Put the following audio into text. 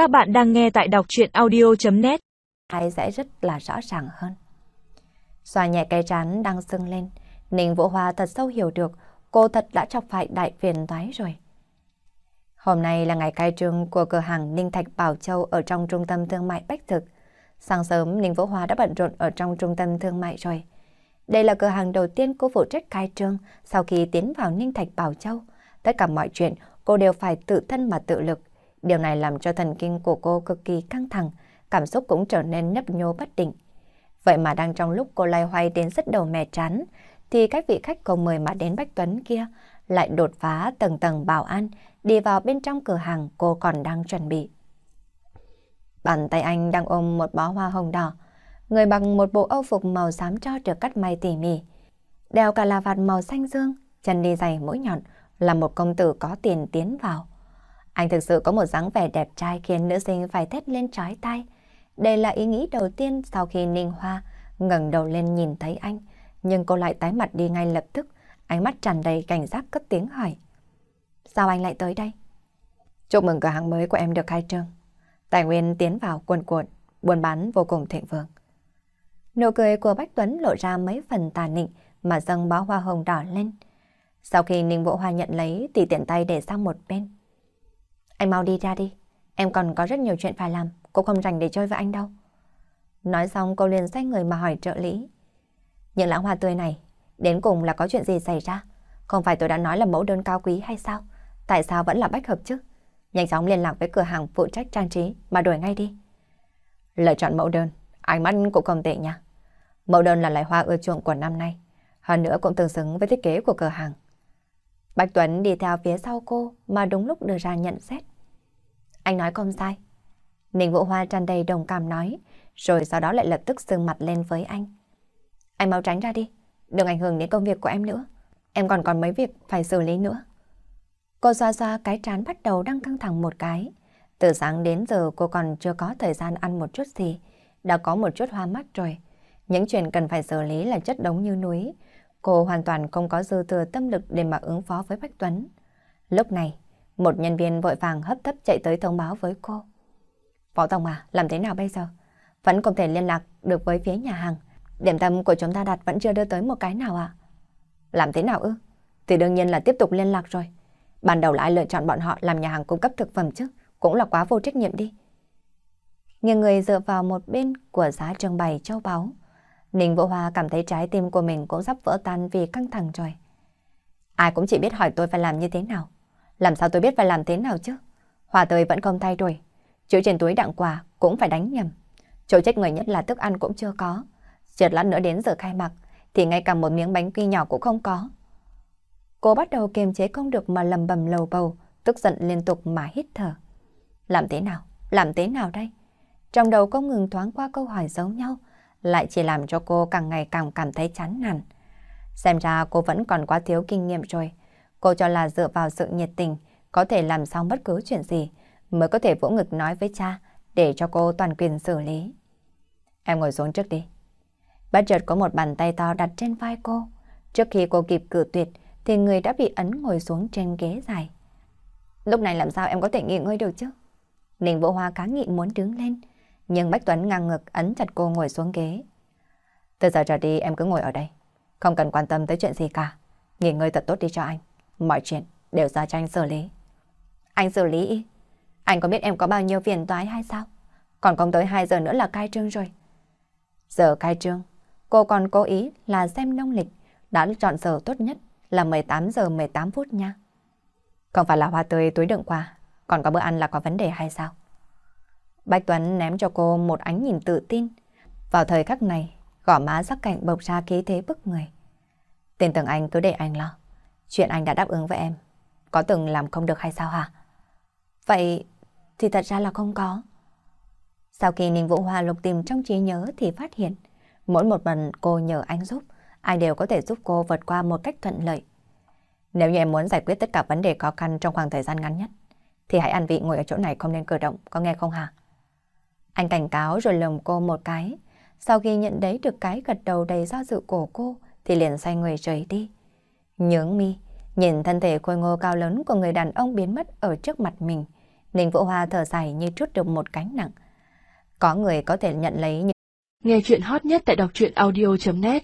Các bạn đang nghe tại đọc chuyện audio.net Hay sẽ rất là rõ ràng hơn. Xoa nhẹ cây trán đang sưng lên, Ninh Vũ Hoa thật sâu hiểu được cô thật đã chọc phải đại phiền toái rồi. Hôm nay là ngày khai trương của cửa hàng Ninh Thạch Bảo Châu ở trong trung tâm thương mại Bách Thực. Sáng sớm, Ninh Vũ Hoa đã bận rộn ở trong trung tâm thương mại rồi. Đây là cửa hàng đầu tiên cô phụ trách khai trương sau khi tiến vào Ninh Thạch Bảo Châu. Tất cả mọi chuyện cô đều phải tự thân mà tự lực. Điều này làm cho thần kinh của cô cực kỳ căng thẳng, cảm xúc cũng trở nên nhấp nhô bất định. Vậy mà đang trong lúc cô lay hoay đến rất đầu mè chán, thì các vị khách cầu mời mà đến Bách Tuấn kia lại đột phá tầng tầng bảo an, đi vào bên trong cửa hàng cô còn đang chuẩn bị. Bàn tay anh đang ôm một bó hoa hồng đỏ, người bằng một bộ âu phục màu xám cho được cắt may tỉ mỉ. Đeo cả là vạt màu xanh dương, chân đi giày mũi nhọn, là một công tử có tiền tiến vào. Anh thực sự có một dáng vẻ đẹp trai khiến nữ sinh phải thét lên trái tay. Đây là ý nghĩ đầu tiên sau khi Ninh Hoa ngẩng đầu lên nhìn thấy anh, nhưng cô lại tái mặt đi ngay lập tức, ánh mắt tràn đầy cảnh giác cất tiếng hỏi. Sao anh lại tới đây? Chúc mừng cửa hàng mới của em được khai trương. Tài nguyên tiến vào cuồn cuộn, buôn bán vô cùng thịnh vượng. Nụ cười của Bách Tuấn lộ ra mấy phần tà nịnh mà dâng bó hoa hồng đỏ lên. Sau khi Ninh Vũ Hoa nhận lấy thì tiện tay để sang một bên. Anh mau đi ra đi, em còn có rất nhiều chuyện phải làm, cô không rảnh để chơi với anh đâu. Nói xong cô liền xoay người mà hỏi trợ lý. Những lãng hoa tươi này, đến cùng là có chuyện gì xảy ra? Không phải tôi đã nói là mẫu đơn cao quý hay sao? Tại sao vẫn là bách hợp chứ? Nhanh chóng liên lạc với cửa hàng phụ trách trang trí mà đổi ngay đi. Lựa chọn mẫu đơn, ánh mắt cũng không tệ nha. Mẫu đơn là loại hoa ưa chuộng của năm nay. Hơn nữa cũng tương xứng với thiết kế của cửa hàng. Bạch Tuấn đi theo phía sau cô mà đúng lúc đưa ra nhận xét. Anh nói không sai. Ninh Vũ Hoa tràn đầy đồng cảm nói, rồi sau đó lại lập tức sương mặt lên với anh. Anh mau tránh ra đi, đừng ảnh hưởng đến công việc của em nữa. Em còn còn mấy việc phải xử lý nữa. Cô xoa xoa cái trán bắt đầu đang căng thẳng một cái. Từ sáng đến giờ cô còn chưa có thời gian ăn một chút gì, đã có một chút hoa mắt rồi. Những chuyện cần phải xử lý là chất đống như núi. Cô hoàn toàn không có dư thừa tâm lực để mà ứng phó với Bách Tuấn. Lúc này, một nhân viên vội vàng hấp tấp chạy tới thông báo với cô. Phó Tổng à, làm thế nào bây giờ? Vẫn không thể liên lạc được với phía nhà hàng. Điểm tâm của chúng ta đặt vẫn chưa đưa tới một cái nào à? Làm thế nào ư? Thì đương nhiên là tiếp tục liên lạc rồi. Ban đầu là ai lựa chọn bọn họ làm nhà hàng cung cấp thực phẩm chứ? Cũng là quá vô trách nhiệm đi. nghiêng người dựa vào một bên của giá trưng bày châu báu. Ninh Vũ Hoa cảm thấy trái tim của mình cũng sắp vỡ tan vì căng thẳng rồi. Ai cũng chỉ biết hỏi tôi phải làm như thế nào. Làm sao tôi biết phải làm thế nào chứ? Hòa tươi vẫn không thay đổi. Chữ trên túi đặng quà cũng phải đánh nhầm. Chỗ trách người nhất là thức ăn cũng chưa có. Chợt lát nữa đến giờ khai mạc thì ngay cả một miếng bánh quy nhỏ cũng không có. Cô bắt đầu kiềm chế không được mà lầm bầm lầu bầu, tức giận liên tục mà hít thở. Làm thế nào? Làm thế nào đây? Trong đầu cô ngừng thoáng qua câu hỏi giống nhau, lại chỉ làm cho cô càng ngày càng cảm thấy chán nản. Xem ra cô vẫn còn quá thiếu kinh nghiệm rồi. Cô cho là dựa vào sự nhiệt tình, có thể làm xong bất cứ chuyện gì, mới có thể vỗ ngực nói với cha, để cho cô toàn quyền xử lý. Em ngồi xuống trước đi. Bất chợt có một bàn tay to đặt trên vai cô. Trước khi cô kịp cử tuyệt, thì người đã bị ấn ngồi xuống trên ghế dài. Lúc này làm sao em có thể nghỉ ngơi được chứ? Ninh Vũ Hoa cá nghị muốn đứng lên, nhưng Bách Tuấn ngang ngực ấn chặt cô ngồi xuống ghế. Từ giờ trở đi em cứ ngồi ở đây, không cần quan tâm tới chuyện gì cả. Nghỉ ngơi thật tốt đi cho anh. Mọi chuyện đều do cho anh xử lý. Anh xử lý? Anh có biết em có bao nhiêu phiền toái hay sao? Còn không tới 2 giờ nữa là khai trương rồi. Giờ khai trương, cô còn cố ý là xem nông lịch, đã chọn giờ tốt nhất là 18 giờ 18 phút nha. Không phải là hoa tươi túi đựng quà, còn có bữa ăn là có vấn đề hay sao? Bạch Tuấn ném cho cô một ánh nhìn tự tin. Vào thời khắc này, gõ má sắc cạnh bộc ra khí thế bức người. Tin tưởng anh cứ để anh lo. Chuyện anh đã đáp ứng với em, có từng làm không được hay sao hả? Vậy thì thật ra là không có. Sau khi Ninh Vũ Hoa lục tìm trong trí nhớ thì phát hiện, mỗi một lần cô nhờ anh giúp, ai đều có thể giúp cô vượt qua một cách thuận lợi. Nếu như em muốn giải quyết tất cả vấn đề khó khăn trong khoảng thời gian ngắn nhất, thì hãy ăn vị ngồi ở chỗ này không nên cử động, có nghe không hả? Anh cảnh cáo rồi lườm cô một cái. Sau khi nhận đấy được cái gật đầu đầy do dự của cô, thì liền xoay người rời đi. Nhướng mi, nhìn thân thể khôi ngô cao lớn của người đàn ông biến mất ở trước mặt mình. Ninh Vũ Hoa thở dài như trút được một cánh nặng. Có người có thể nhận lấy những... Nghe chuyện hot nhất tại đọc truyện audio.net